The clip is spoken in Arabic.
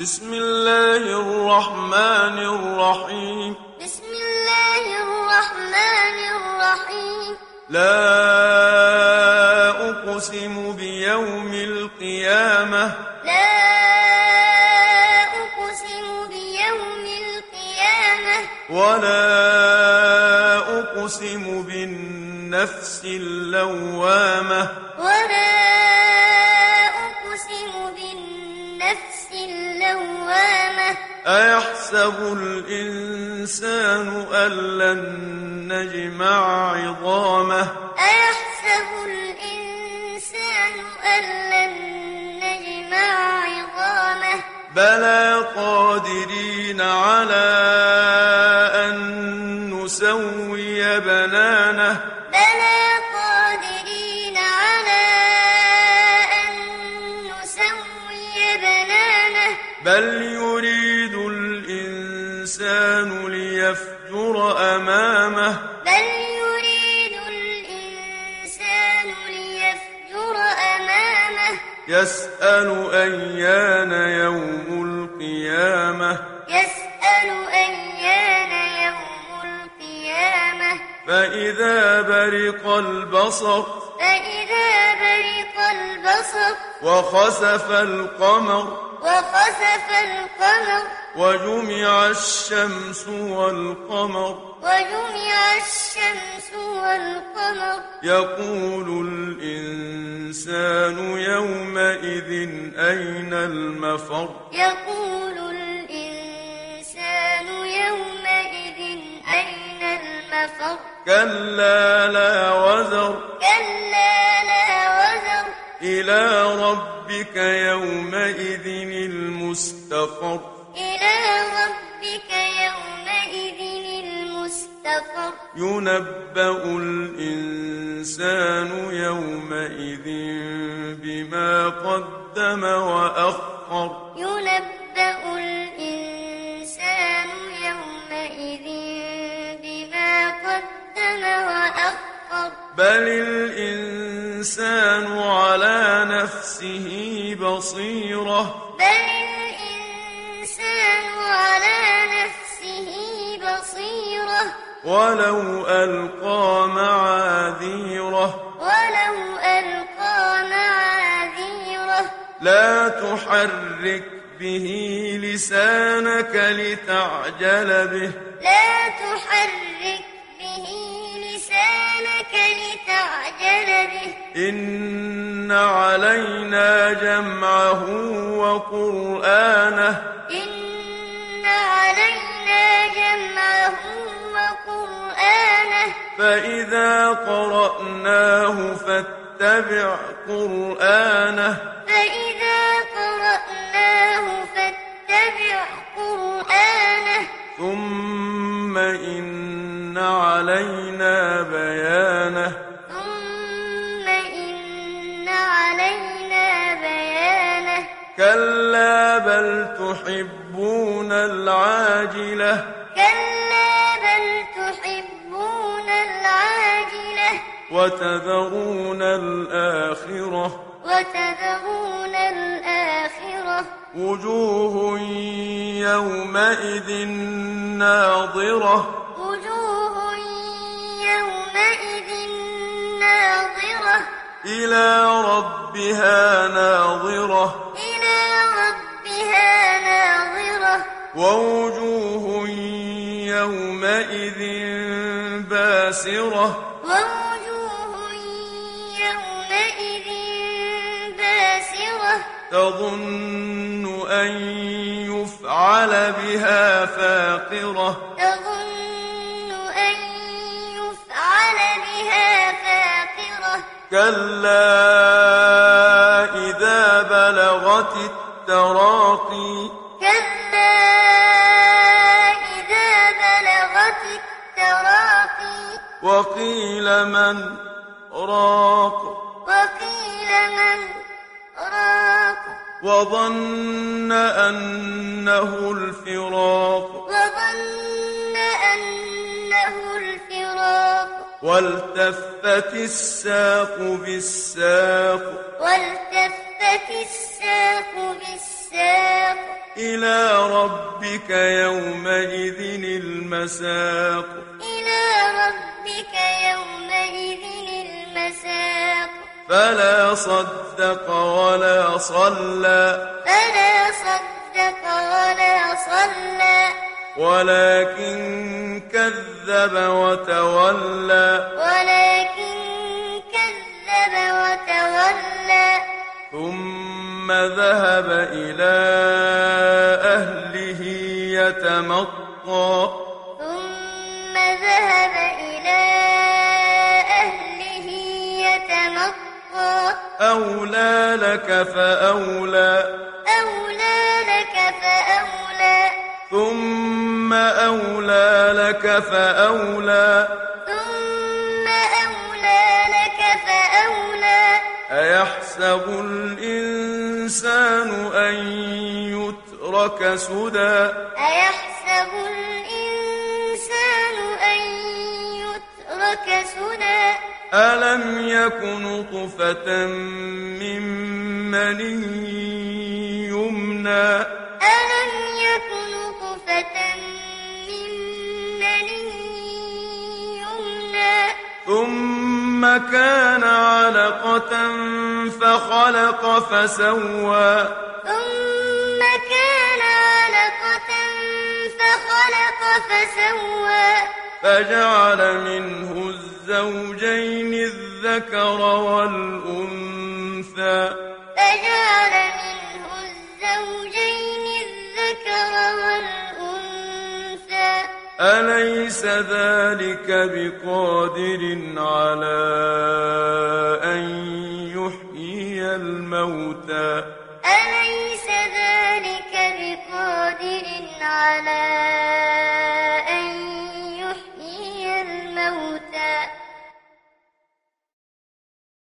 بسم الله الرحمن الرحيم. بسم الله الرحمن الرحيم. لا أقسم بيوم القيامة. لا أقسم بيوم القيامة. ولا أقسم بالنفس اللوامة. أيحسب الإنسان أن لن نجمع عظامه. أيحسب الإنسان أن لن نجمع عظامه؟ بلى قادرين على أن نسوي بنانه. بلى قادرين على أن نسوي بنانه. بل يريد أمامه بل يريد الإنسان ليفجر أمامه. يسأل أيان يوم القيامة. يسأل أيان يوم القيامة. فإذا برق البصر. فإذا برق البصر. وخسف القمر. وخسف القمر. وجمع الشمس والقمر. وجمع الشمس والقمر. يقول الإنسان يومئذ أين المفر؟ يقول الإنسان يومئذ أين المفر؟ كلا لا وزر. كلا لا وزر. إلى ربك يومئذ المستقر. المستقر ينبأ الإنسان يومئذ بما قدم وأخر. ينبأ الإنسان يومئذ بما قدم وأخر. بل الإنسان على نفسه بصيرة. بل الإنسان على ولو ألقى معاذيره. ولو ألقى معاذيره. لا تحرك به لسانك لتعجل به. لا تحرك به لسانك لتعجل به. إن علينا جمعه وقرآنه. فإذا قرأناه فاتبع قرآنه. فإذا قرأناه فاتبع قرآنه. ثم إن علينا بيانه. ثم إن علينا بيانه. كلا بل تحبون العاجلة. وتذرون الآخرة. وتذرون الآخرة. وجوه يومئذ ناظرة. وجوه يومئذ ناظرة. إلى ربها ناظرة. إلى ربها ناظرة. ووجوه يومئذ باسرة. تظن أن يفعل بها فاقرة. تظن أن يفعل بها فاقرة. كلا إذا بلغت التراقي. كلا إذا بلغت التراقي. وقيل من راق. وقيل من راق وظن أنه الفراق وظن أنه الفراق والتفت الساق بالساق والتفت الساق بالساق إلى ربك يومئذ المساق إلى ربك يومئذ فلا صدق ولا صلى. فلا صدق ولا صلى. ولكن كذب وتولى. ولكن كذب وتولى. ثم ذهب إلى أهله يتمطى. أولى لك فأولى. أولى لك فأولى. ثم أولى لك فأولى. ثم أولى لك فأولى. أيحسب الإنسان أن يترك سدى؟ أيحسب الإنسان ألم يك نطفة من مني يمنى ألم يكن نطفة من مني يمنى ثم كان علقة فخلق فسوى ثم كان علقة فخلق فسوى فجعل منه الزوجين الذكر والأنثى. فجعل منه الزوجين الذكر والأنثى. أليس ذلك بقادر على أن يحيي الموتى؟ أليس ذلك بقادر على